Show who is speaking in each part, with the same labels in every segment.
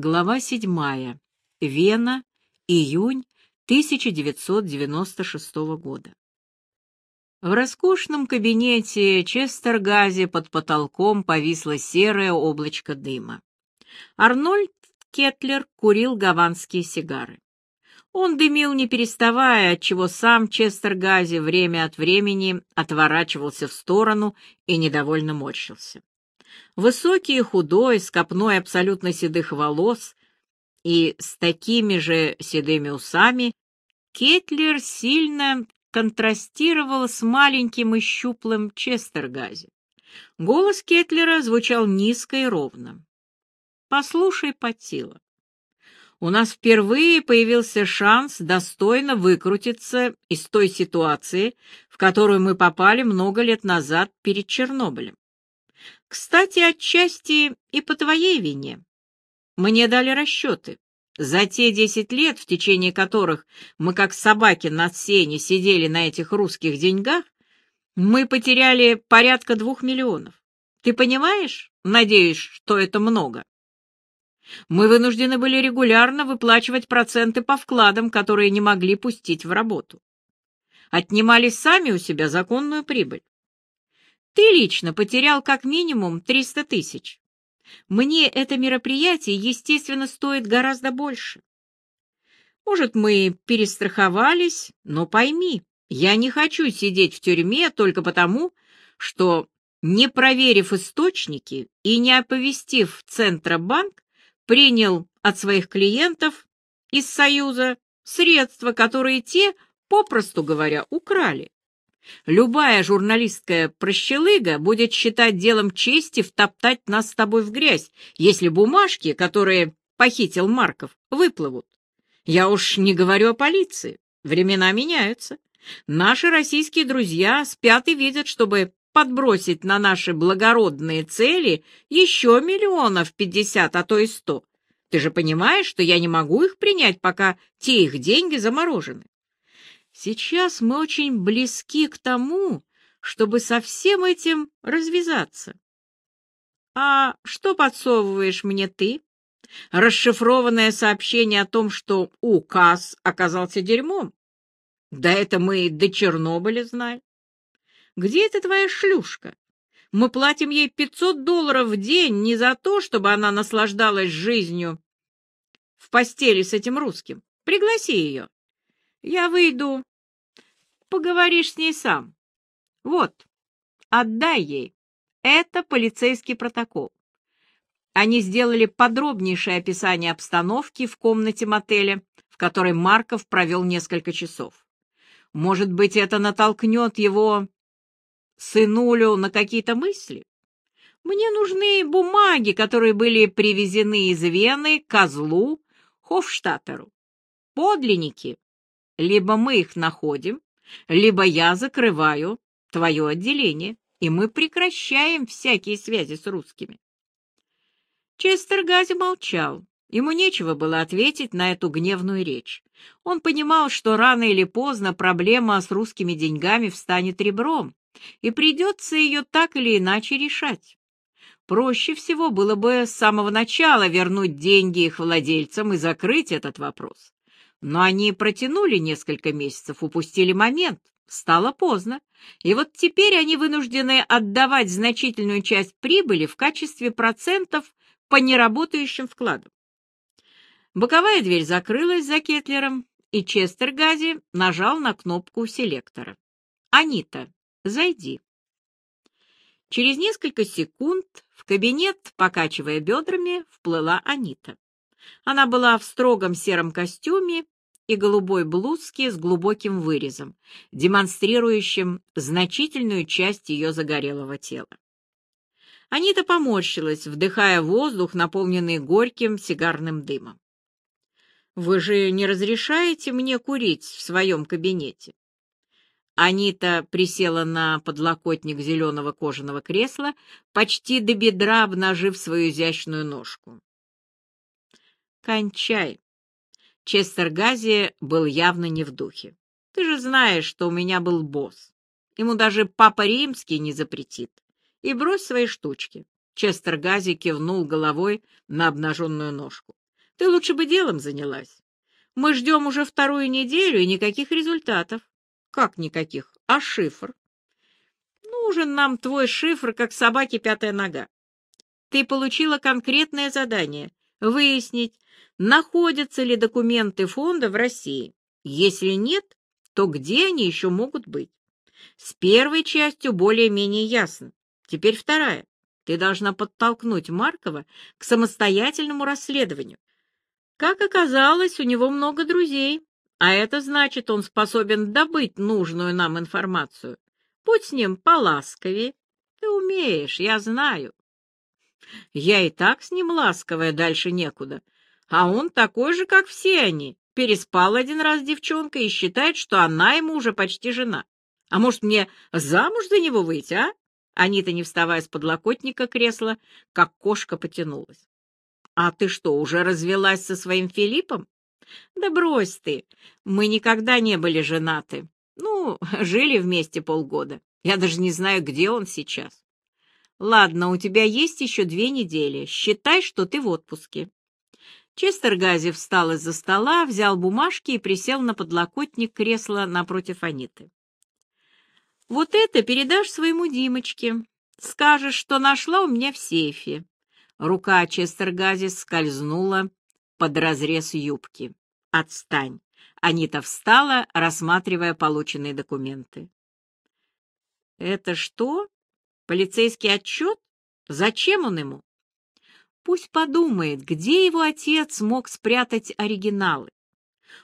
Speaker 1: Глава 7. Вена. Июнь 1996 года. В роскошном кабинете Честергази под потолком повисло серое облачко дыма. Арнольд Кетлер курил гаванские сигары. Он дымил не переставая, отчего сам Честергази время от времени отворачивался в сторону и недовольно морщился. Высокий и худой, с копной абсолютно седых волос и с такими же седыми усами, Кетлер сильно контрастировал с маленьким и щуплым Честергази. Голос Кетлера звучал низко и ровно. «Послушай, Патила, у нас впервые появился шанс достойно выкрутиться из той ситуации, в которую мы попали много лет назад перед Чернобылем. Кстати, отчасти и по твоей вине. Мне дали расчеты. За те десять лет, в течение которых мы как собаки на сене сидели на этих русских деньгах, мы потеряли порядка двух миллионов. Ты понимаешь? Надеюсь, что это много. Мы вынуждены были регулярно выплачивать проценты по вкладам, которые не могли пустить в работу. Отнимали сами у себя законную прибыль. Ты лично потерял как минимум 300 тысяч. Мне это мероприятие, естественно, стоит гораздо больше. Может, мы перестраховались, но пойми, я не хочу сидеть в тюрьме только потому, что, не проверив источники и не оповестив Центробанк, принял от своих клиентов из Союза средства, которые те, попросту говоря, украли. Любая журналистская прощелыга будет считать делом чести втоптать нас с тобой в грязь, если бумажки, которые похитил Марков, выплывут. Я уж не говорю о полиции. Времена меняются. Наши российские друзья спят и видят, чтобы подбросить на наши благородные цели еще миллионов пятьдесят, а то и сто. Ты же понимаешь, что я не могу их принять, пока те их деньги заморожены. Сейчас мы очень близки к тому, чтобы со всем этим развязаться. А что подсовываешь мне ты? Расшифрованное сообщение о том, что указ оказался дерьмом? Да это мы до Чернобыля знаем. Где эта твоя шлюшка? Мы платим ей 500 долларов в день не за то, чтобы она наслаждалась жизнью в постели с этим русским. Пригласи ее. Я выйду поговоришь с ней сам. Вот, отдай ей. Это полицейский протокол. Они сделали подробнейшее описание обстановки в комнате мотеля, в которой Марков провел несколько часов. Может быть, это натолкнет его сынулю на какие-то мысли? Мне нужны бумаги, которые были привезены из Вены козлу Хофштатеру. Подлинники. Либо мы их находим, либо я закрываю твое отделение, и мы прекращаем всякие связи с русскими. Честер Гази молчал. Ему нечего было ответить на эту гневную речь. Он понимал, что рано или поздно проблема с русскими деньгами встанет ребром, и придется ее так или иначе решать. Проще всего было бы с самого начала вернуть деньги их владельцам и закрыть этот вопрос. Но они протянули несколько месяцев, упустили момент. Стало поздно. И вот теперь они вынуждены отдавать значительную часть прибыли в качестве процентов по неработающим вкладам. Боковая дверь закрылась за Кетлером, и Честер Гази нажал на кнопку селектора. «Анита, зайди». Через несколько секунд в кабинет, покачивая бедрами, вплыла Анита. Она была в строгом сером костюме и голубой блузке с глубоким вырезом, демонстрирующим значительную часть ее загорелого тела. Анита поморщилась, вдыхая воздух, наполненный горьким сигарным дымом. «Вы же не разрешаете мне курить в своем кабинете?» Анита присела на подлокотник зеленого кожаного кресла, почти до бедра обнажив свою изящную ножку. Кончай. Честер Гази был явно не в духе. Ты же знаешь, что у меня был босс. Ему даже папа римский не запретит. И брось свои штучки. Честер Гази кивнул головой на обнаженную ножку. Ты лучше бы делом занялась. Мы ждем уже вторую неделю и никаких результатов. Как никаких? А шифр? Нужен нам твой шифр, как собаке пятая нога. Ты получила конкретное задание — выяснить, находятся ли документы фонда в России. Если нет, то где они еще могут быть? С первой частью более-менее ясно. Теперь вторая. Ты должна подтолкнуть Маркова к самостоятельному расследованию. Как оказалось, у него много друзей, а это значит, он способен добыть нужную нам информацию. Будь с ним поласковее. Ты умеешь, я знаю. Я и так с ним ласковая, дальше некуда. А он такой же, как все они. Переспал один раз с девчонкой и считает, что она ему уже почти жена. А может, мне замуж за него выйти, а? Анита, не вставая с подлокотника кресла, как кошка потянулась. «А ты что, уже развелась со своим Филиппом?» «Да брось ты, мы никогда не были женаты. Ну, жили вместе полгода. Я даже не знаю, где он сейчас». «Ладно, у тебя есть еще две недели. Считай, что ты в отпуске». Честер Гази встал из-за стола, взял бумажки и присел на подлокотник кресла напротив Аниты. Вот это передашь своему Димочке. Скажешь, что нашла у меня в сейфе. Рука Честергази скользнула под разрез юбки. Отстань. Анита встала, рассматривая полученные документы. Это что? Полицейский отчет? Зачем он ему? Пусть подумает, где его отец мог спрятать оригиналы.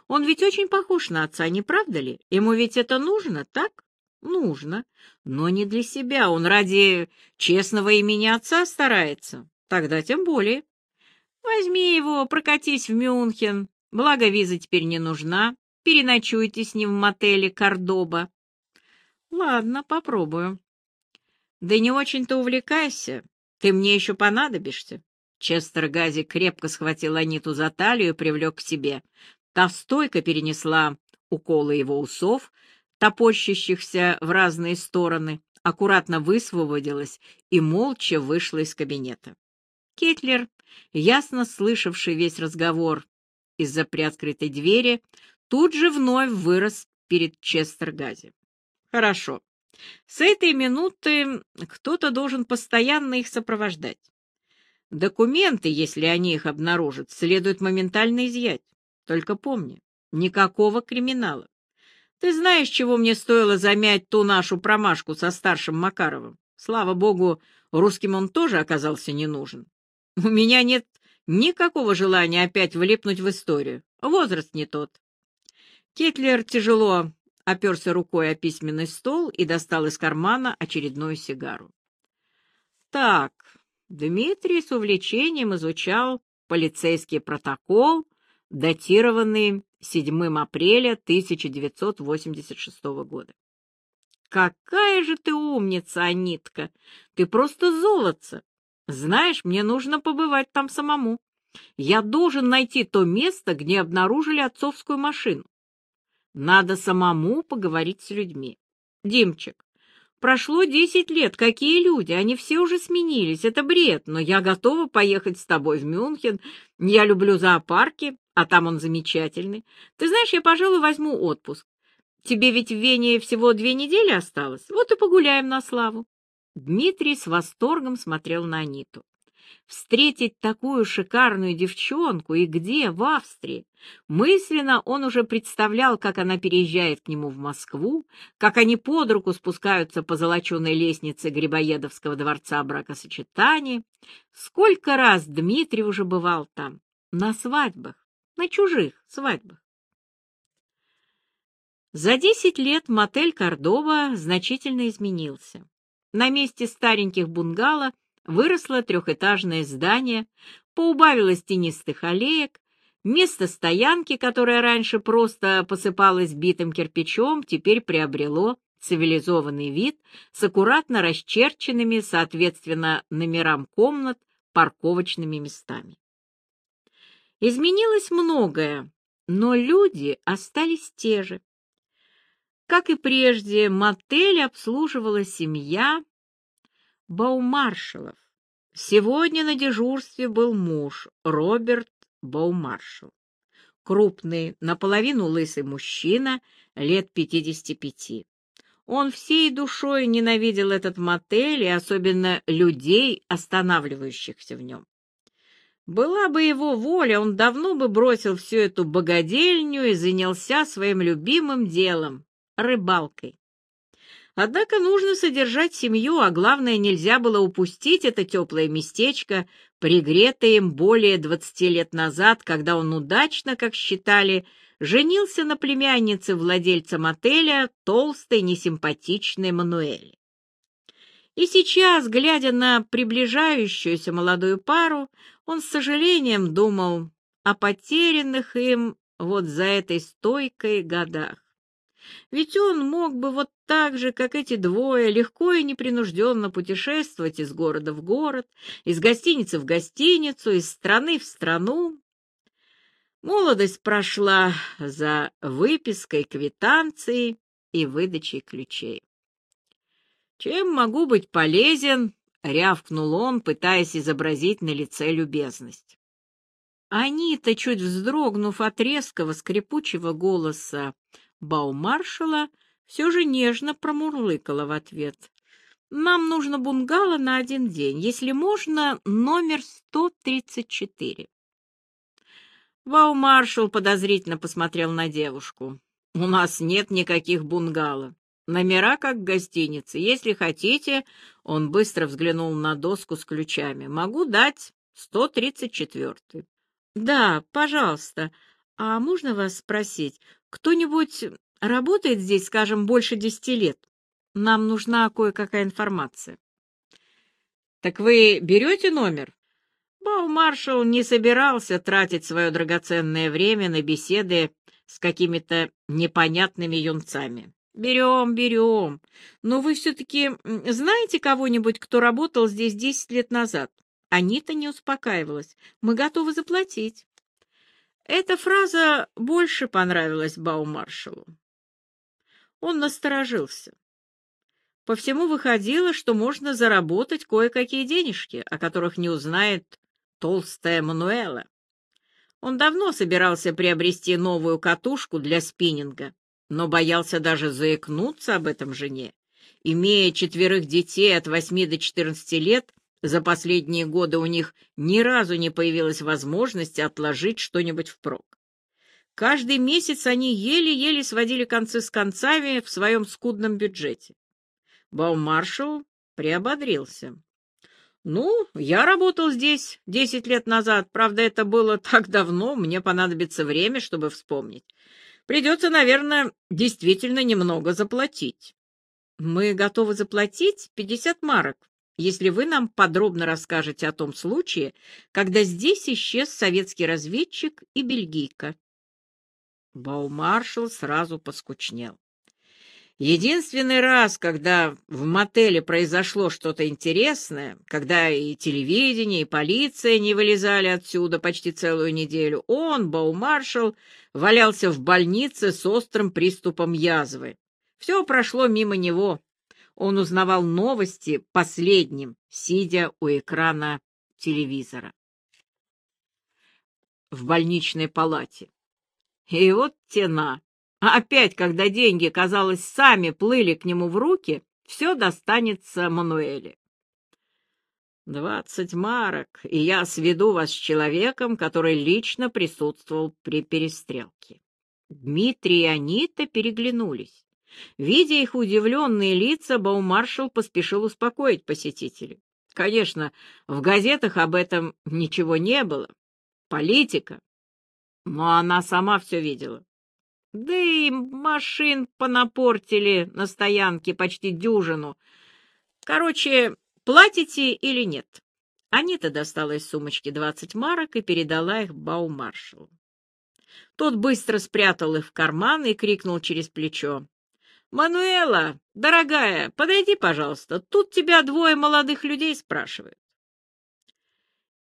Speaker 1: Он ведь очень похож на отца, не правда ли? Ему ведь это нужно, так? Нужно, но не для себя. Он ради честного имени отца старается. Тогда тем более. Возьми его, прокатись в Мюнхен. Благо, виза теперь не нужна. Переночуйте с ним в мотеле Кордоба. Ладно, попробую. Да не очень-то увлекайся. Ты мне еще понадобишься. Честер Гази крепко схватил Аниту за талию и привлек к себе. Та стойко перенесла уколы его усов, топорщащихся в разные стороны, аккуратно высвободилась и молча вышла из кабинета. Кетлер, ясно слышавший весь разговор из-за приоткрытой двери, тут же вновь вырос перед Честергази. «Хорошо. С этой минуты кто-то должен постоянно их сопровождать. Документы, если они их обнаружат, следует моментально изъять. Только помни, никакого криминала. Ты знаешь, чего мне стоило замять ту нашу промашку со старшим Макаровым? Слава богу, русским он тоже оказался не нужен. У меня нет никакого желания опять влипнуть в историю. Возраст не тот. Кетлер тяжело оперся рукой о письменный стол и достал из кармана очередную сигару. Так, Дмитрий с увлечением изучал полицейский протокол, датированный 7 апреля 1986 года. «Какая же ты умница, Анитка! Ты просто золотце! Знаешь, мне нужно побывать там самому. Я должен найти то место, где обнаружили отцовскую машину. Надо самому поговорить с людьми. Димчик, прошло десять лет, какие люди? Они все уже сменились, это бред, но я готова поехать с тобой в Мюнхен. Я люблю зоопарки, а там он замечательный. Ты знаешь, я, пожалуй, возьму отпуск. Тебе ведь в Вене всего две недели осталось, вот и погуляем на славу. Дмитрий с восторгом смотрел на Аниту. Встретить такую шикарную девчонку и где, в Австрии? Мысленно он уже представлял, как она переезжает к нему в Москву, как они под руку спускаются по золоченой лестнице Грибоедовского дворца бракосочетания. Сколько раз Дмитрий уже бывал там, на свадьбах на чужих свадьбах. За десять лет мотель Кордова значительно изменился. На месте стареньких бунгало выросло трехэтажное здание, поубавилось тенистых аллеек, место стоянки, которое раньше просто посыпалось битым кирпичом, теперь приобрело цивилизованный вид с аккуратно расчерченными, соответственно, номерам комнат, парковочными местами. Изменилось многое, но люди остались те же. Как и прежде, мотель обслуживала семья Баумаршалов. Сегодня на дежурстве был муж, Роберт Боумаршал. Крупный, наполовину лысый мужчина, лет пятидесяти пяти. Он всей душой ненавидел этот мотель и особенно людей, останавливающихся в нем. Была бы его воля, он давно бы бросил всю эту богадельню и занялся своим любимым делом — рыбалкой. Однако нужно содержать семью, а главное, нельзя было упустить это теплое местечко, пригретое им более двадцати лет назад, когда он удачно, как считали, женился на племяннице владельца мотеля, толстой, несимпатичной Мануэле. И сейчас, глядя на приближающуюся молодую пару, он с сожалением думал о потерянных им вот за этой стойкой годах. Ведь он мог бы вот так же, как эти двое, легко и непринужденно путешествовать из города в город, из гостиницы в гостиницу, из страны в страну. Молодость прошла за выпиской квитанции и выдачей ключей. «Чем могу быть полезен?» — рявкнул он, пытаясь изобразить на лице любезность. Анита, чуть вздрогнув от резкого скрипучего голоса Баумаршала, все же нежно промурлыкала в ответ. «Нам нужно бунгало на один день, если можно, номер 134». Баумаршал подозрительно посмотрел на девушку. «У нас нет никаких бунгало. Номера как в гостинице. Если хотите, он быстро взглянул на доску с ключами. Могу дать 134-й. Да, пожалуйста. А можно вас спросить, кто-нибудь работает здесь, скажем, больше десяти лет? Нам нужна кое-какая информация. Так вы берете номер? Баумаршал не собирался тратить свое драгоценное время на беседы с какими-то непонятными юнцами. «Берем, берем. Но вы все-таки знаете кого-нибудь, кто работал здесь десять лет назад?» Анита не успокаивалась. «Мы готовы заплатить». Эта фраза больше понравилась Баумаршалу. Он насторожился. По всему выходило, что можно заработать кое-какие денежки, о которых не узнает толстая Мануэла. Он давно собирался приобрести новую катушку для спиннинга, но боялся даже заикнуться об этом жене. Имея четверых детей от восьми до четырнадцати лет, за последние годы у них ни разу не появилась возможности отложить что-нибудь впрок. Каждый месяц они еле-еле сводили концы с концами в своем скудном бюджете. Баумаршал приободрился. «Ну, я работал здесь десять лет назад. Правда, это было так давно, мне понадобится время, чтобы вспомнить. Придется, наверное, действительно немного заплатить. Мы готовы заплатить пятьдесят марок, если вы нам подробно расскажете о том случае, когда здесь исчез советский разведчик и бельгийка. Баумаршал сразу поскучнел. Единственный раз, когда в мотеле произошло что-то интересное, когда и телевидение, и полиция не вылезали отсюда почти целую неделю, он, Баумаршал, валялся в больнице с острым приступом язвы. Все прошло мимо него. Он узнавал новости последним, сидя у экрана телевизора. В больничной палате. И вот тена. А опять, когда деньги, казалось, сами плыли к нему в руки, все достанется Мануэле. «Двадцать марок, и я сведу вас с человеком, который лично присутствовал при перестрелке». Дмитрий и Анита переглянулись. Видя их удивленные лица, Баумаршал поспешил успокоить посетителей. Конечно, в газетах об этом ничего не было. Политика. Но она сама все видела. Да и машин понапортили на стоянке почти дюжину. Короче, платите или нет? Анита достала из сумочки двадцать марок и передала их Баумаршалу. Тот быстро спрятал их в карман и крикнул через плечо. «Мануэла, дорогая, подойди, пожалуйста, тут тебя двое молодых людей спрашивают».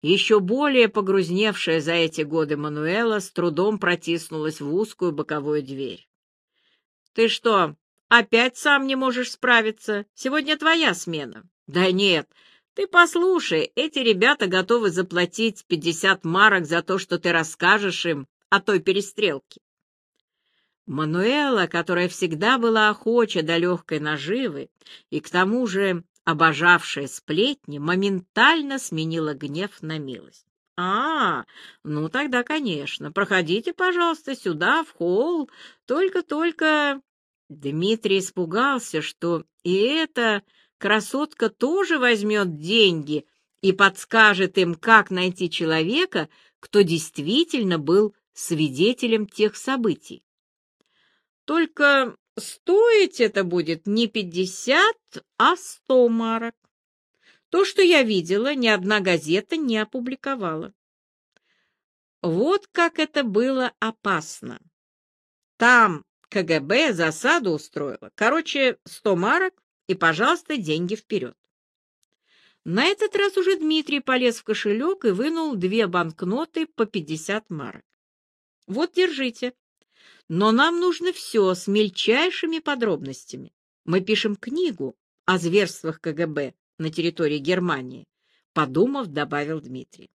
Speaker 1: Еще более погрузневшая за эти годы Мануэла с трудом протиснулась в узкую боковую дверь. — Ты что, опять сам не можешь справиться? Сегодня твоя смена. — Да нет, Ты послушай, эти ребята готовы заплатить пятьдесят марок за то, что ты расскажешь им о той перестрелке. Мануэла, которая всегда была охоча до легкой наживы и к тому же обожавшая сплетни, моментально сменила гнев на милость. «А, ну тогда, конечно. Проходите, пожалуйста, сюда, в холл. Только-только...» Дмитрий испугался, что и эта красотка тоже возьмет деньги и подскажет им, как найти человека, кто действительно был свидетелем тех событий. Только стоить это будет не пятьдесят, а сто марок. То, что я видела, ни одна газета не опубликовала. Вот как это было опасно. Там КГБ засаду устроила. Короче, сто марок и, пожалуйста, деньги вперед. На этот раз уже Дмитрий полез в кошелек и вынул две банкноты по пятьдесят марок. Вот, держите. Но нам нужно все с мельчайшими подробностями. Мы пишем книгу о зверствах КГБ на территории Германии, подумав, добавил Дмитрий.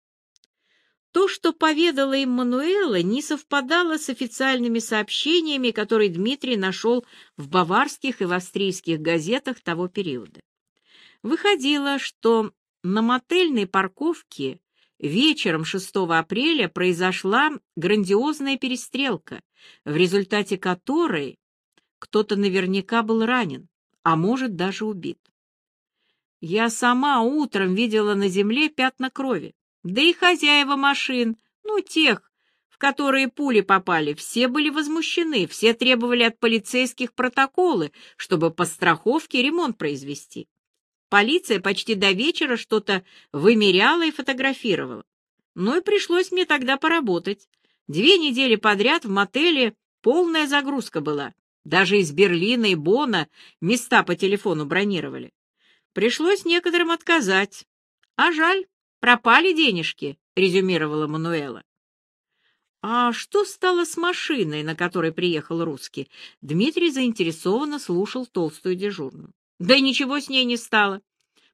Speaker 1: То, что поведала им Мануэла, не совпадало с официальными сообщениями, которые Дмитрий нашел в баварских и в австрийских газетах того периода. Выходило, что на мотельной парковке вечером 6 апреля произошла грандиозная перестрелка, в результате которой кто-то наверняка был ранен, а может даже убит. Я сама утром видела на земле пятна крови. Да и хозяева машин, ну, тех, в которые пули попали, все были возмущены, все требовали от полицейских протоколы, чтобы по страховке ремонт произвести. Полиция почти до вечера что-то вымеряла и фотографировала. Ну и пришлось мне тогда поработать. Две недели подряд в мотеле полная загрузка была. Даже из Берлина и Бона места по телефону бронировали. Пришлось некоторым отказать. А жаль, пропали денежки, резюмировала Мануэла. А что стало с машиной, на которой приехал русский? Дмитрий заинтересованно слушал толстую дежурную. Да ничего с ней не стало.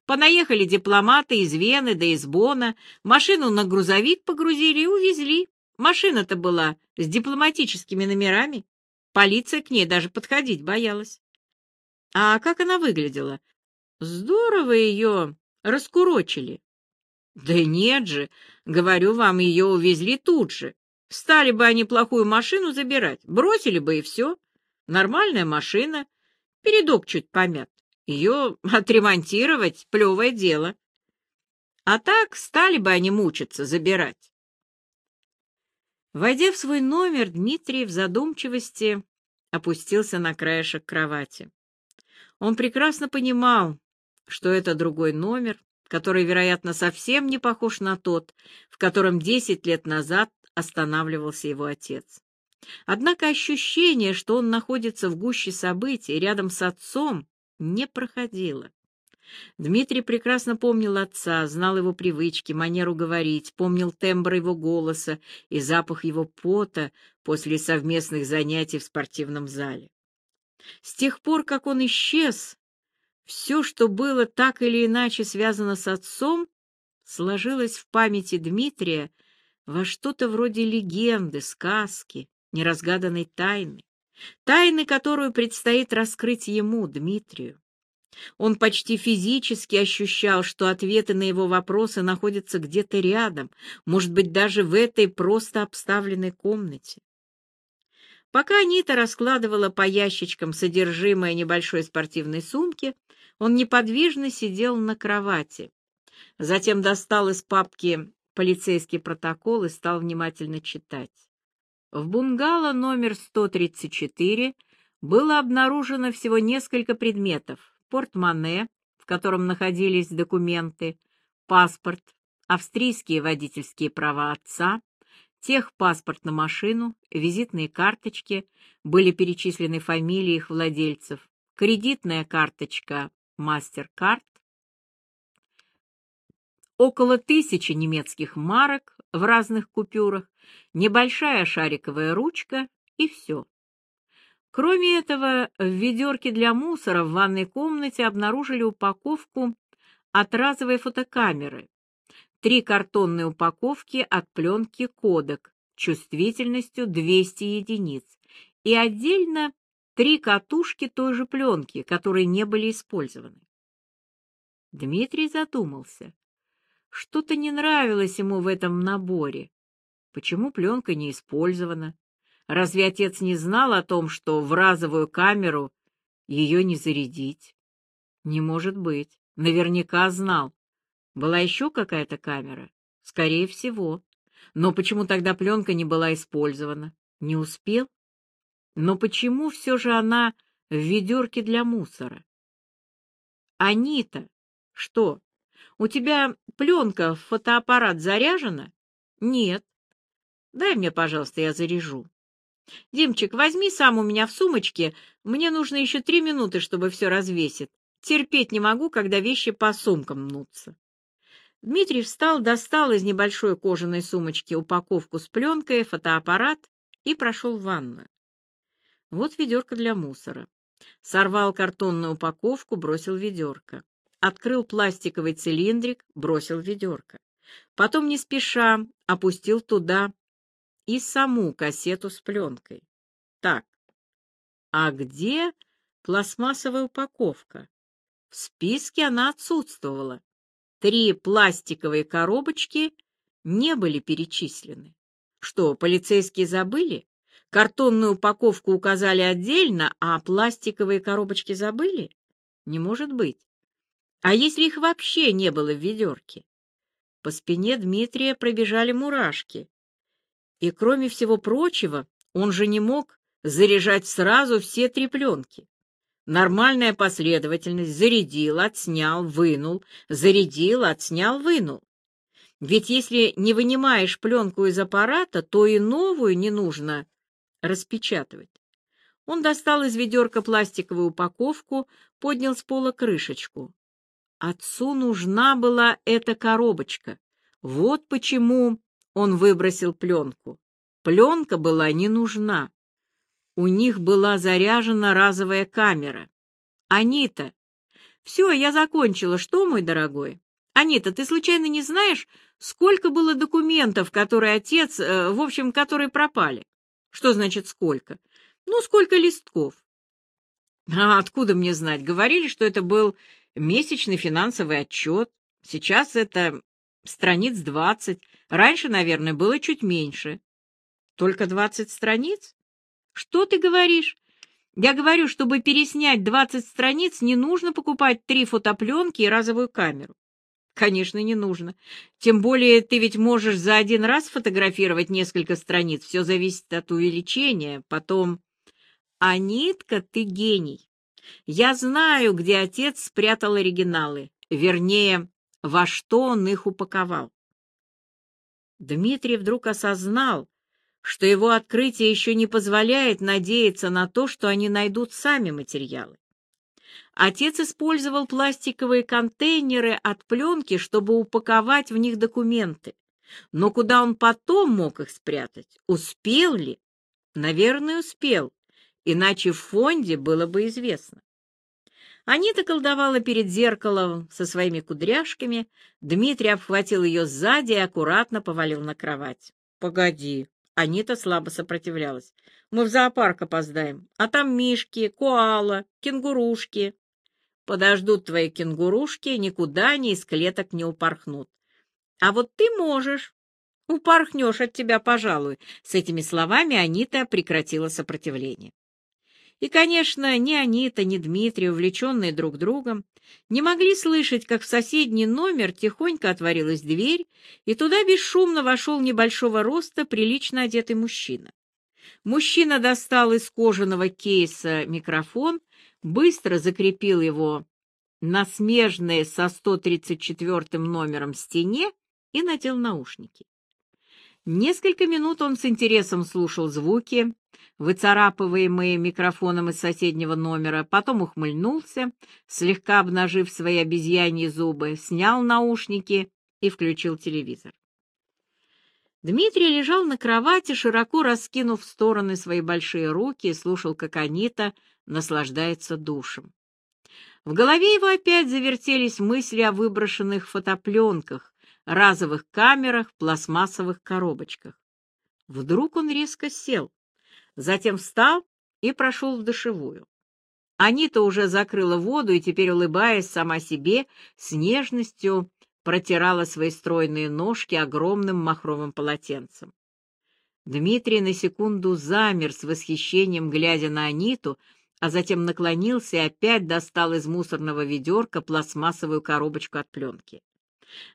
Speaker 1: Понаехали дипломаты из Вены да из Бона, машину на грузовик погрузили и увезли. Машина-то была с дипломатическими номерами. Полиция к ней даже подходить боялась. А как она выглядела? Здорово ее раскурочили. Да нет же, говорю вам, ее увезли тут же. Стали бы они плохую машину забирать, бросили бы и все. Нормальная машина, передок чуть помят. Ее отремонтировать — плевое дело. А так стали бы они мучиться, забирать. Войдя в свой номер, Дмитрий в задумчивости опустился на краешек кровати. Он прекрасно понимал, что это другой номер, который, вероятно, совсем не похож на тот, в котором десять лет назад останавливался его отец. Однако ощущение, что он находится в гуще событий рядом с отцом, не проходило. Дмитрий прекрасно помнил отца, знал его привычки, манеру говорить, помнил тембр его голоса и запах его пота после совместных занятий в спортивном зале. С тех пор, как он исчез, все, что было так или иначе связано с отцом, сложилось в памяти Дмитрия во что-то вроде легенды, сказки, неразгаданной тайны, тайны, которую предстоит раскрыть ему, Дмитрию. Он почти физически ощущал, что ответы на его вопросы находятся где-то рядом, может быть, даже в этой просто обставленной комнате. Пока Анита раскладывала по ящичкам содержимое небольшой спортивной сумки, он неподвижно сидел на кровати. Затем достал из папки полицейский протокол и стал внимательно читать. В бунгало номер 134 было обнаружено всего несколько предметов. Портмоне, в котором находились документы, паспорт, австрийские водительские права отца, техпаспорт на машину, визитные карточки, были перечислены фамилии их владельцев, кредитная карточка MasterCard, около тысячи немецких марок в разных купюрах, небольшая шариковая ручка и все. Кроме этого, в ведерке для мусора в ванной комнате обнаружили упаковку от разовой фотокамеры, три картонные упаковки от пленки «Кодек» чувствительностью 200 единиц и отдельно три катушки той же пленки, которые не были использованы. Дмитрий задумался. Что-то не нравилось ему в этом наборе. Почему пленка не использована? Разве отец не знал о том, что в разовую камеру ее не зарядить? Не может быть. Наверняка знал. Была еще какая-то камера? Скорее всего. Но почему тогда пленка не была использована? Не успел? Но почему все же она в ведерке для мусора? Анита, что, у тебя пленка в фотоаппарат заряжена? Нет. Дай мне, пожалуйста, я заряжу. Димчик, возьми сам у меня в сумочке, мне нужно еще три минуты, чтобы все развесить. Терпеть не могу, когда вещи по сумкам мнутся. Дмитрий встал, достал из небольшой кожаной сумочки упаковку с пленкой, фотоаппарат и прошел в ванную. Вот ведерко для мусора. Сорвал картонную упаковку, бросил ведерко. Открыл пластиковый цилиндрик, бросил ведерко. Потом, не спеша, опустил туда и саму кассету с пленкой. Так, а где пластмассовая упаковка? В списке она отсутствовала. Три пластиковые коробочки не были перечислены. Что, полицейские забыли? Картонную упаковку указали отдельно, а пластиковые коробочки забыли? Не может быть. А если их вообще не было в ведерке? По спине Дмитрия пробежали мурашки. И, кроме всего прочего, он же не мог заряжать сразу все три пленки. Нормальная последовательность зарядил, отснял, вынул, зарядил, отснял, вынул. Ведь если не вынимаешь пленку из аппарата, то и новую не нужно распечатывать. Он достал из ведерка пластиковую упаковку, поднял с пола крышечку. Отцу нужна была эта коробочка. Вот почему он выбросил пленку. Пленка была не нужна. У них была заряжена разовая камера. «Анита!» «Все, я закончила. Что, мой дорогой?» «Анита, ты случайно не знаешь, сколько было документов, которые отец, э, в общем, которые пропали?» Что значит сколько? Ну, сколько листков? А откуда мне знать? Говорили, что это был месячный финансовый отчет. Сейчас это страниц двадцать. Раньше, наверное, было чуть меньше. Только двадцать страниц? Что ты говоришь? Я говорю, чтобы переснять двадцать страниц, не нужно покупать три фотопленки и разовую камеру. Конечно, не нужно. Тем более ты ведь можешь за один раз фотографировать несколько страниц. Все зависит от увеличения. Потом... А нитка, ты гений. Я знаю, где отец спрятал оригиналы. Вернее, во что он их упаковал. Дмитрий вдруг осознал, что его открытие еще не позволяет надеяться на то, что они найдут сами материалы. Отец использовал пластиковые контейнеры от пленки, чтобы упаковать в них документы. Но куда он потом мог их спрятать? Успел ли? Наверное, успел, иначе в фонде было бы известно. Анита колдовала перед зеркалом со своими кудряшками. Дмитрий обхватил ее сзади и аккуратно повалил на кровать. «Погоди!» Анита слабо сопротивлялась. «Мы в зоопарк опоздаем, а там мишки, коала, кенгурушки». Подождут твои кенгурушки, никуда они из клеток не упорхнут. А вот ты можешь. Упорхнешь от тебя, пожалуй. С этими словами Анита прекратила сопротивление. И, конечно, ни Анита, ни Дмитрий, увлеченные друг другом, не могли слышать, как в соседний номер тихонько отворилась дверь, и туда бесшумно вошел небольшого роста прилично одетый мужчина. Мужчина достал из кожаного кейса микрофон быстро закрепил его на смежной со 134 номером стене и надел наушники. Несколько минут он с интересом слушал звуки, выцарапываемые микрофоном из соседнего номера, потом ухмыльнулся, слегка обнажив свои обезьяньи зубы, снял наушники и включил телевизор. Дмитрий лежал на кровати, широко раскинув в стороны свои большие руки и слушал, как Анита наслаждается душем. В голове его опять завертелись мысли о выброшенных фотопленках, разовых камерах, пластмассовых коробочках. Вдруг он резко сел, затем встал и прошел в душевую. Анита уже закрыла воду и теперь, улыбаясь сама себе, с нежностью протирала свои стройные ножки огромным махровым полотенцем. Дмитрий на секунду замер с восхищением, глядя на Аниту, а затем наклонился и опять достал из мусорного ведерка пластмассовую коробочку от пленки.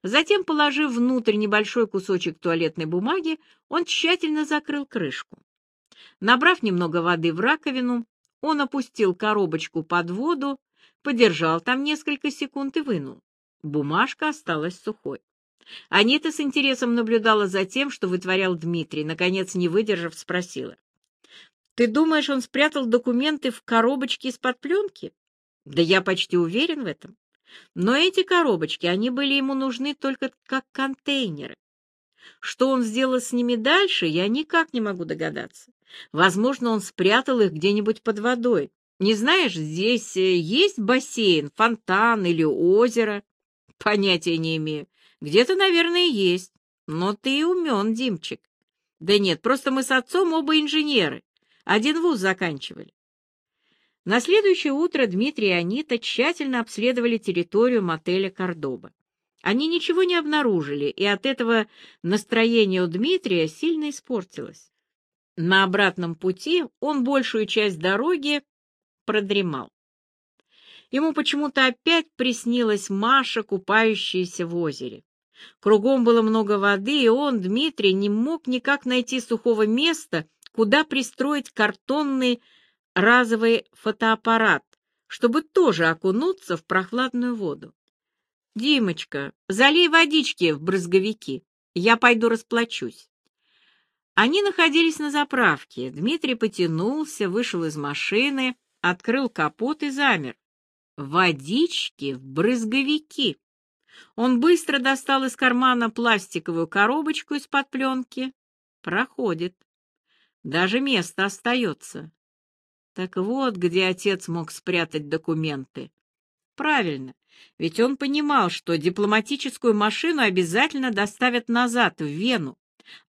Speaker 1: Затем, положив внутрь небольшой кусочек туалетной бумаги, он тщательно закрыл крышку. Набрав немного воды в раковину, он опустил коробочку под воду, подержал там несколько секунд и вынул. Бумажка осталась сухой. Анита с интересом наблюдала за тем, что вытворял Дмитрий, наконец, не выдержав, спросила. Ты думаешь, он спрятал документы в коробочке из-под пленки? Да я почти уверен в этом. Но эти коробочки, они были ему нужны только как контейнеры. Что он сделал с ними дальше, я никак не могу догадаться. Возможно, он спрятал их где-нибудь под водой. Не знаешь, здесь э, есть бассейн, фонтан или озеро? Понятия не имею. Где-то, наверное, есть. Но ты умен, Димчик. Да нет, просто мы с отцом оба инженеры. Один вуз заканчивали. На следующее утро Дмитрий и Анита тщательно обследовали территорию мотеля «Кордоба». Они ничего не обнаружили, и от этого настроение у Дмитрия сильно испортилось. На обратном пути он большую часть дороги продремал. Ему почему-то опять приснилась Маша, купающаяся в озере. Кругом было много воды, и он, Дмитрий, не мог никак найти сухого места, куда пристроить картонный разовый фотоаппарат, чтобы тоже окунуться в прохладную воду. «Димочка, залей водички в брызговики, я пойду расплачусь». Они находились на заправке. Дмитрий потянулся, вышел из машины, открыл капот и замер. Водички в брызговики. Он быстро достал из кармана пластиковую коробочку из-под пленки. Проходит. Даже место остается. Так вот, где отец мог спрятать документы. Правильно, ведь он понимал, что дипломатическую машину обязательно доставят назад, в Вену,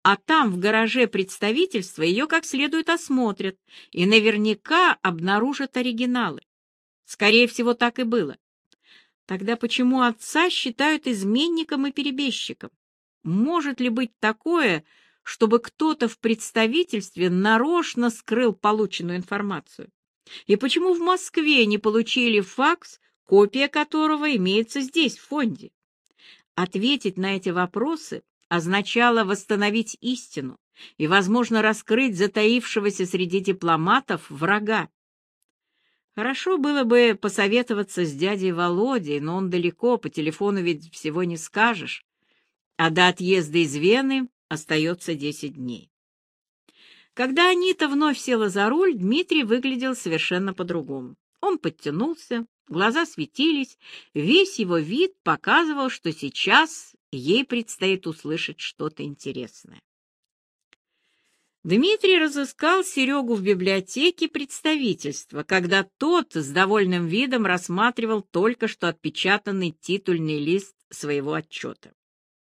Speaker 1: а там, в гараже представительства, ее как следует осмотрят и наверняка обнаружат оригиналы. Скорее всего, так и было. Тогда почему отца считают изменником и перебежчиком? Может ли быть такое, чтобы кто-то в представительстве нарочно скрыл полученную информацию? И почему в Москве не получили факс, копия которого имеется здесь, в фонде? Ответить на эти вопросы означало восстановить истину и, возможно, раскрыть затаившегося среди дипломатов врага. Хорошо было бы посоветоваться с дядей Володей, но он далеко, по телефону ведь всего не скажешь. А до отъезда из Вены Остается десять дней. Когда Анита вновь села за руль, Дмитрий выглядел совершенно по-другому. Он подтянулся, глаза светились, весь его вид показывал, что сейчас ей предстоит услышать что-то интересное. Дмитрий разыскал Серегу в библиотеке представительства, когда тот с довольным видом рассматривал только что отпечатанный титульный лист своего отчета.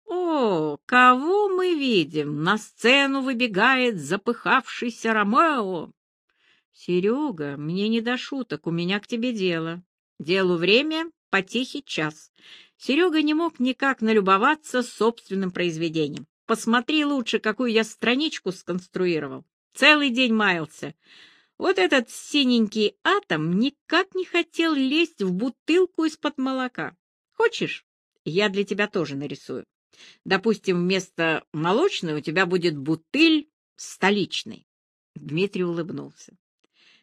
Speaker 1: «О, кого мы видим? На сцену выбегает запыхавшийся Ромео!» «Серега, мне не до шуток, у меня к тебе дело. Делу время, потихий час». Серега не мог никак налюбоваться собственным произведением. «Посмотри лучше, какую я страничку сконструировал. Целый день маялся. Вот этот синенький атом никак не хотел лезть в бутылку из-под молока. Хочешь, я для тебя тоже нарисую?» Допустим, вместо молочной у тебя будет бутыль столичный. Дмитрий улыбнулся.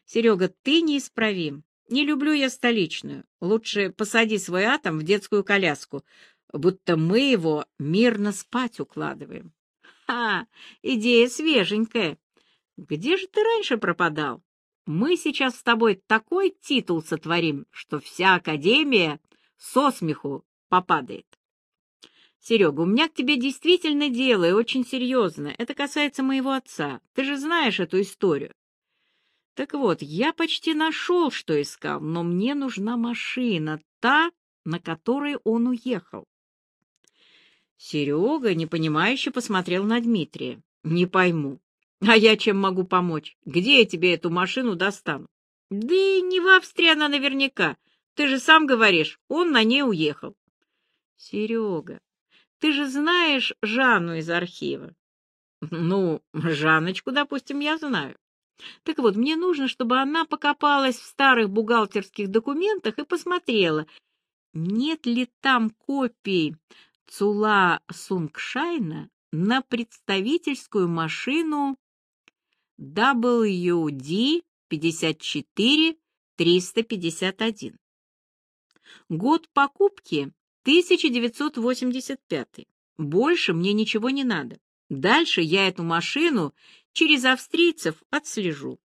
Speaker 1: Серега, ты неисправим. Не люблю я столичную. Лучше посади свой атом в детскую коляску, будто мы его мирно спать укладываем. Ха, идея свеженькая. Где же ты раньше пропадал? Мы сейчас с тобой такой титул сотворим, что вся академия со смеху попадает. Серега, у меня к тебе действительно дело, и очень серьезно. Это касается моего отца. Ты же знаешь эту историю. Так вот, я почти нашел, что искал, но мне нужна машина, та, на которой он уехал. Серега, непонимающе, посмотрел на Дмитрия. «Не пойму. А я чем могу помочь? Где я тебе эту машину достану?» «Да и не в Австрии она наверняка. Ты же сам говоришь, он на ней уехал». «Серега, ты же знаешь Жанну из архива?» «Ну, Жанночку, допустим, я знаю. Так вот, мне нужно, чтобы она покопалась в старых бухгалтерских документах и посмотрела, нет ли там копий Цула Сунгшайна на представительскую машину WD 54-351. Год покупки 1985. Больше мне ничего не надо. Дальше я эту машину через австрийцев отслежу.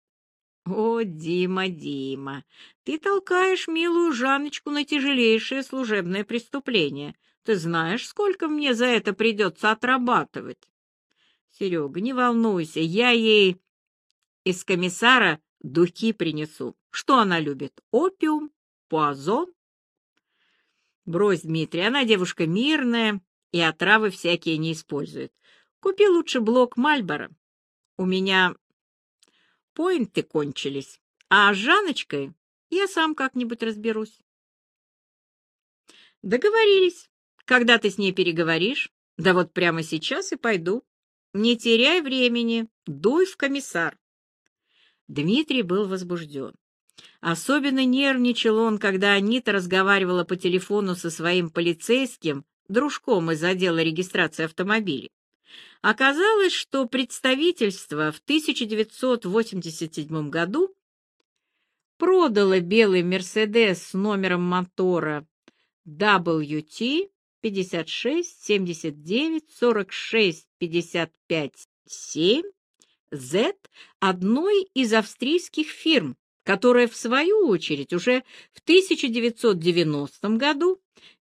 Speaker 1: О, Дима, Дима, ты толкаешь милую Жанночку на тяжелейшее служебное преступление. Ты знаешь, сколько мне за это придется отрабатывать? Серега, не волнуйся, я ей из комиссара духи принесу. Что она любит? Опиум? Пуазон? Брось, Дмитрий, она девушка мирная и отравы всякие не использует. Купи лучше блок Мальбора. У меня поинты кончились, а с Жаночкой я сам как-нибудь разберусь. Договорились. Когда ты с ней переговоришь? Да вот прямо сейчас и пойду. Не теряй времени, дуй в комиссар. Дмитрий был возбужден. Особенно нервничал он, когда Анита разговаривала по телефону со своим полицейским, дружком из отдела регистрации автомобилей. Оказалось, что представительство в 1987 году продало белый «Мерседес» с номером мотора WT 56 79 46 55 7 Z одной из австрийских фирм, которая, в свою очередь, уже в 1990 году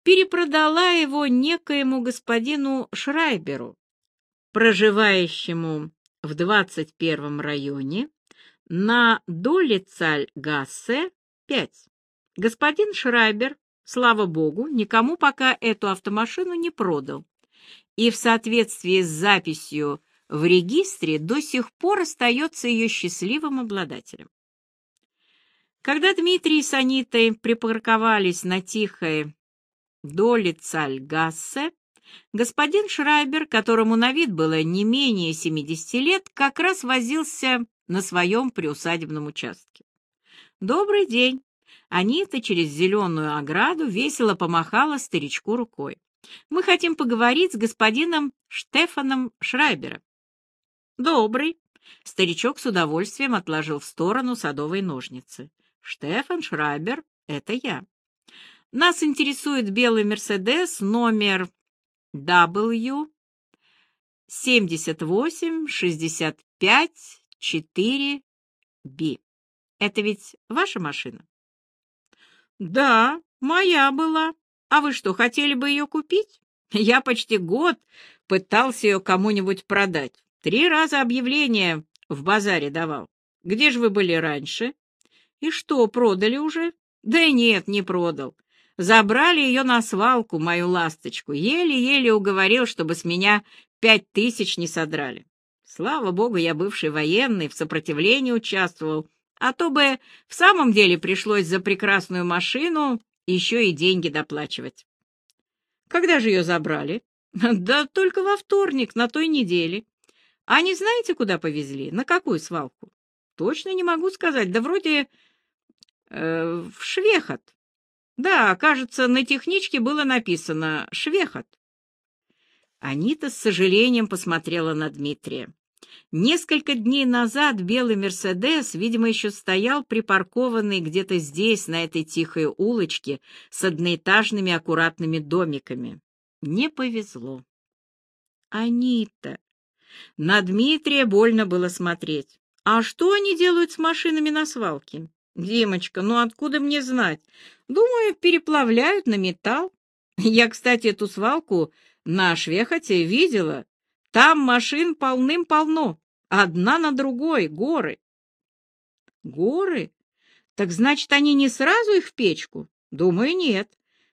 Speaker 1: перепродала его некоему господину Шрайберу, проживающему в 21 районе на Долицаль-Гассе 5. Господин Шрайбер слава богу, никому пока эту автомашину не продал. И в соответствии с записью в регистре до сих пор остается ее счастливым обладателем. Когда Дмитрий с Анитой припарковались на тихой доле Цальгассе, господин Шрайбер, которому на вид было не менее 70 лет, как раз возился на своем приусадебном участке. «Добрый день!» Анита через зеленую ограду весело помахала старичку рукой. «Мы хотим поговорить с господином Штефаном Шрайбером». «Добрый». Старичок с удовольствием отложил в сторону садовые ножницы. «Штефан Шрайбер — это я. Нас интересует белый «Мерседес» номер W 78 65 4 B. Это ведь ваша машина? Да, моя была. А вы что, хотели бы ее купить? Я почти год пытался ее кому-нибудь продать. Три раза объявление в базаре давал. Где же вы были раньше? И что, продали уже? Да нет, не продал. Забрали ее на свалку, мою ласточку. Еле-еле уговорил, чтобы с меня пять тысяч не содрали. Слава богу, я бывший военный, в сопротивлении участвовал, а то бы в самом деле пришлось за прекрасную машину еще и деньги доплачивать. Когда же ее забрали? Да только во вторник, на той неделе. А не знаете, куда повезли? На какую свалку? Точно не могу сказать. Да вроде э, в Швехот. Да, кажется, на техничке было написано «Швехот». Анита с сожалением посмотрела на Дмитрия. Несколько дней назад белый «Мерседес», видимо, еще стоял припаркованный где-то здесь, на этой тихой улочке, с одноэтажными аккуратными домиками. Не повезло. Анита. На Дмитрия больно было смотреть. А что они делают с машинами на свалке? Димочка, ну откуда мне знать? Думаю, переплавляют на металл. Я, кстати, эту свалку на Швехоте видела. Там машин полным-полно, одна на другой, горы. Горы? Так значит, они не сразу их в печку? Думаю, нет,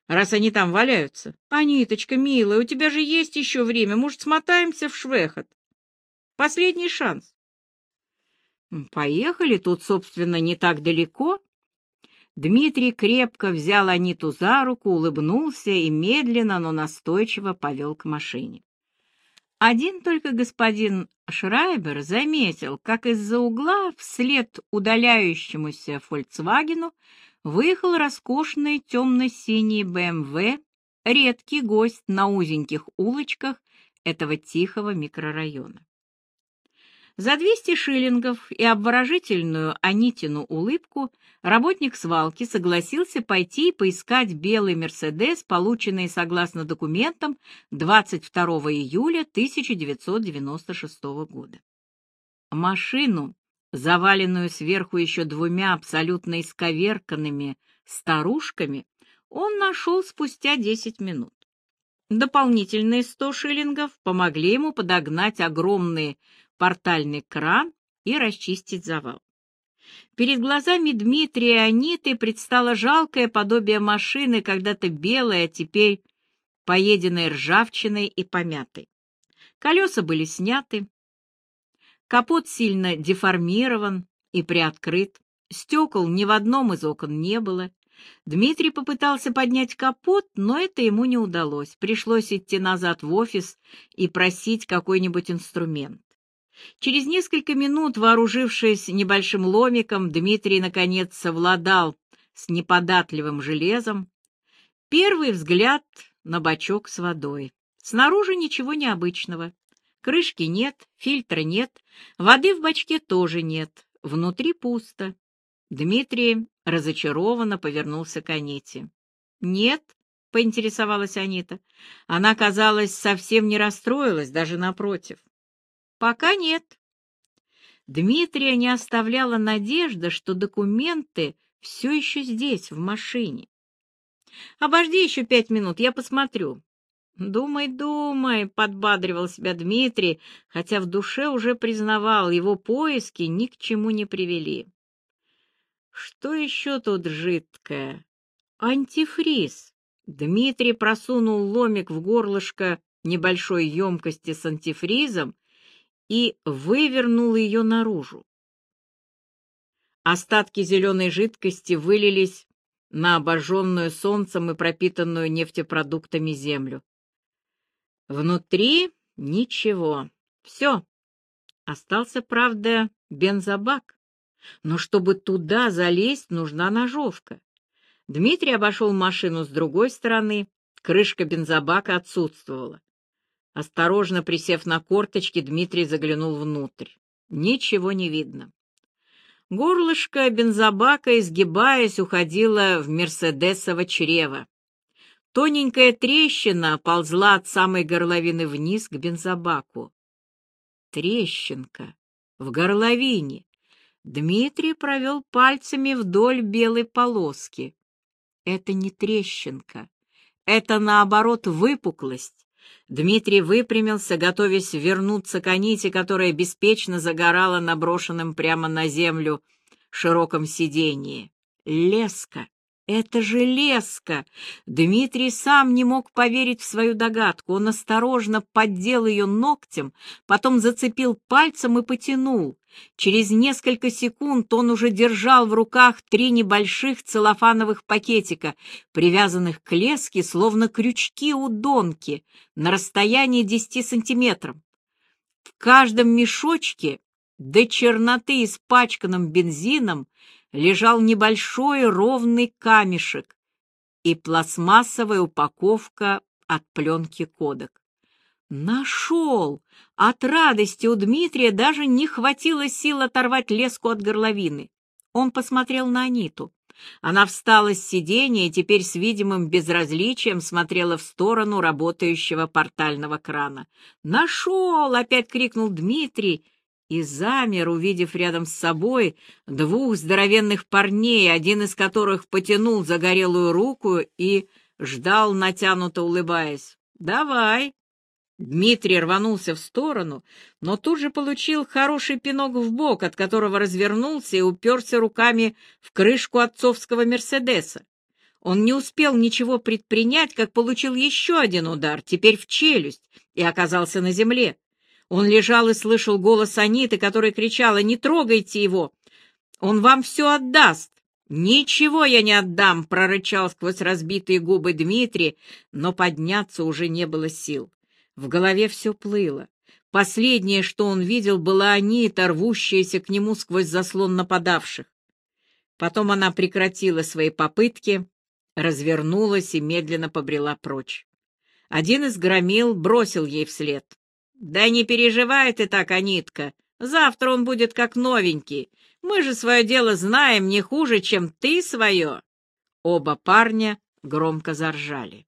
Speaker 1: раз они там валяются. Аниточка, милая, у тебя же есть еще время, может, смотаемся в Швехот? Последний шанс. Поехали, тут, собственно, не так далеко. Дмитрий крепко взял Аниту за руку, улыбнулся и медленно, но настойчиво повел к машине. Один только господин Шрайбер заметил, как из-за угла вслед удаляющемуся «Фольксвагену» выехал роскошный темно-синий БМВ, редкий гость на узеньких улочках этого тихого микрорайона. За 200 шиллингов и обворожительную Анитину улыбку работник свалки согласился пойти и поискать белый «Мерседес», полученный согласно документам 22 июля 1996 года. Машину, заваленную сверху еще двумя абсолютно исковерканными старушками, он нашел спустя 10 минут. Дополнительные 100 шиллингов помогли ему подогнать огромные портальный кран и расчистить завал. Перед глазами Дмитрия и Аниты предстало жалкое подобие машины, когда-то белой, а теперь поеденной ржавчиной и помятой. Колеса были сняты, капот сильно деформирован и приоткрыт, стекол ни в одном из окон не было. Дмитрий попытался поднять капот, но это ему не удалось. Пришлось идти назад в офис и просить какой-нибудь инструмент. Через несколько минут, вооружившись небольшим ломиком, Дмитрий наконец совладал с неподатливым железом. Первый взгляд на бачок с водой. Снаружи ничего необычного. Крышки нет, фильтра нет, воды в бачке тоже нет, внутри пусто. Дмитрий разочарованно повернулся к Аните. «Нет», — поинтересовалась Анита. Она, казалось, совсем не расстроилась, даже напротив. Пока нет. Дмитрия не оставляла надежда, что документы все еще здесь, в машине. Обожди еще пять минут, я посмотрю. Думай, думай, подбадривал себя Дмитрий, хотя в душе уже признавал, его поиски ни к чему не привели. Что еще тут жидкое? Антифриз. Дмитрий просунул ломик в горлышко небольшой емкости с антифризом и вывернул ее наружу. Остатки зеленой жидкости вылились на обожженную солнцем и пропитанную нефтепродуктами землю. Внутри ничего. Все. Остался, правда, бензобак. Но чтобы туда залезть, нужна ножовка. Дмитрий обошел машину с другой стороны. Крышка бензобака отсутствовала. Осторожно присев на корточки, Дмитрий заглянул внутрь. Ничего не видно. Горлышко бензобака, изгибаясь, уходило в мерседесово чрево. Тоненькая трещина ползла от самой горловины вниз к бензобаку. Трещинка в горловине. Дмитрий провел пальцами вдоль белой полоски. Это не трещинка, это, наоборот, выпуклость. Дмитрий выпрямился, готовясь вернуться к Аните, которая беспечно загорала на брошенном прямо на землю широком сиденье. Леска! Это же леска! Дмитрий сам не мог поверить в свою догадку. Он осторожно поддел ее ногтем, потом зацепил пальцем и потянул. Через несколько секунд он уже держал в руках три небольших целлофановых пакетика, привязанных к леске, словно крючки у донки, на расстоянии десяти сантиметров. В каждом мешочке, до черноты испачканным бензином, лежал небольшой ровный камешек и пластмассовая упаковка от пленки кодек. Нашел! От радости у Дмитрия даже не хватило сил оторвать леску от горловины. Он посмотрел на Аниту. Она встала с сиденья и теперь с видимым безразличием смотрела в сторону работающего портального крана. «Нашел!» — опять крикнул Дмитрий и замер, увидев рядом с собой двух здоровенных парней, один из которых потянул загорелую руку и ждал, натянуто улыбаясь. «Давай, Дмитрий рванулся в сторону, но тут же получил хороший пинок в бок, от которого развернулся и уперся руками в крышку отцовского «Мерседеса». Он не успел ничего предпринять, как получил еще один удар, теперь в челюсть, и оказался на земле. Он лежал и слышал голос Аниты, которая кричала «Не трогайте его! Он вам все отдаст!» «Ничего я не отдам!» — прорычал сквозь разбитые губы Дмитрий, но подняться уже не было сил. В голове все плыло. Последнее, что он видел, была Анита, рвущаяся к нему сквозь заслон нападавших. Потом она прекратила свои попытки, развернулась и медленно побрела прочь. Один из громил бросил ей вслед. «Да не переживай ты так, Анитка, завтра он будет как новенький. Мы же свое дело знаем не хуже, чем ты свое». Оба парня громко заржали.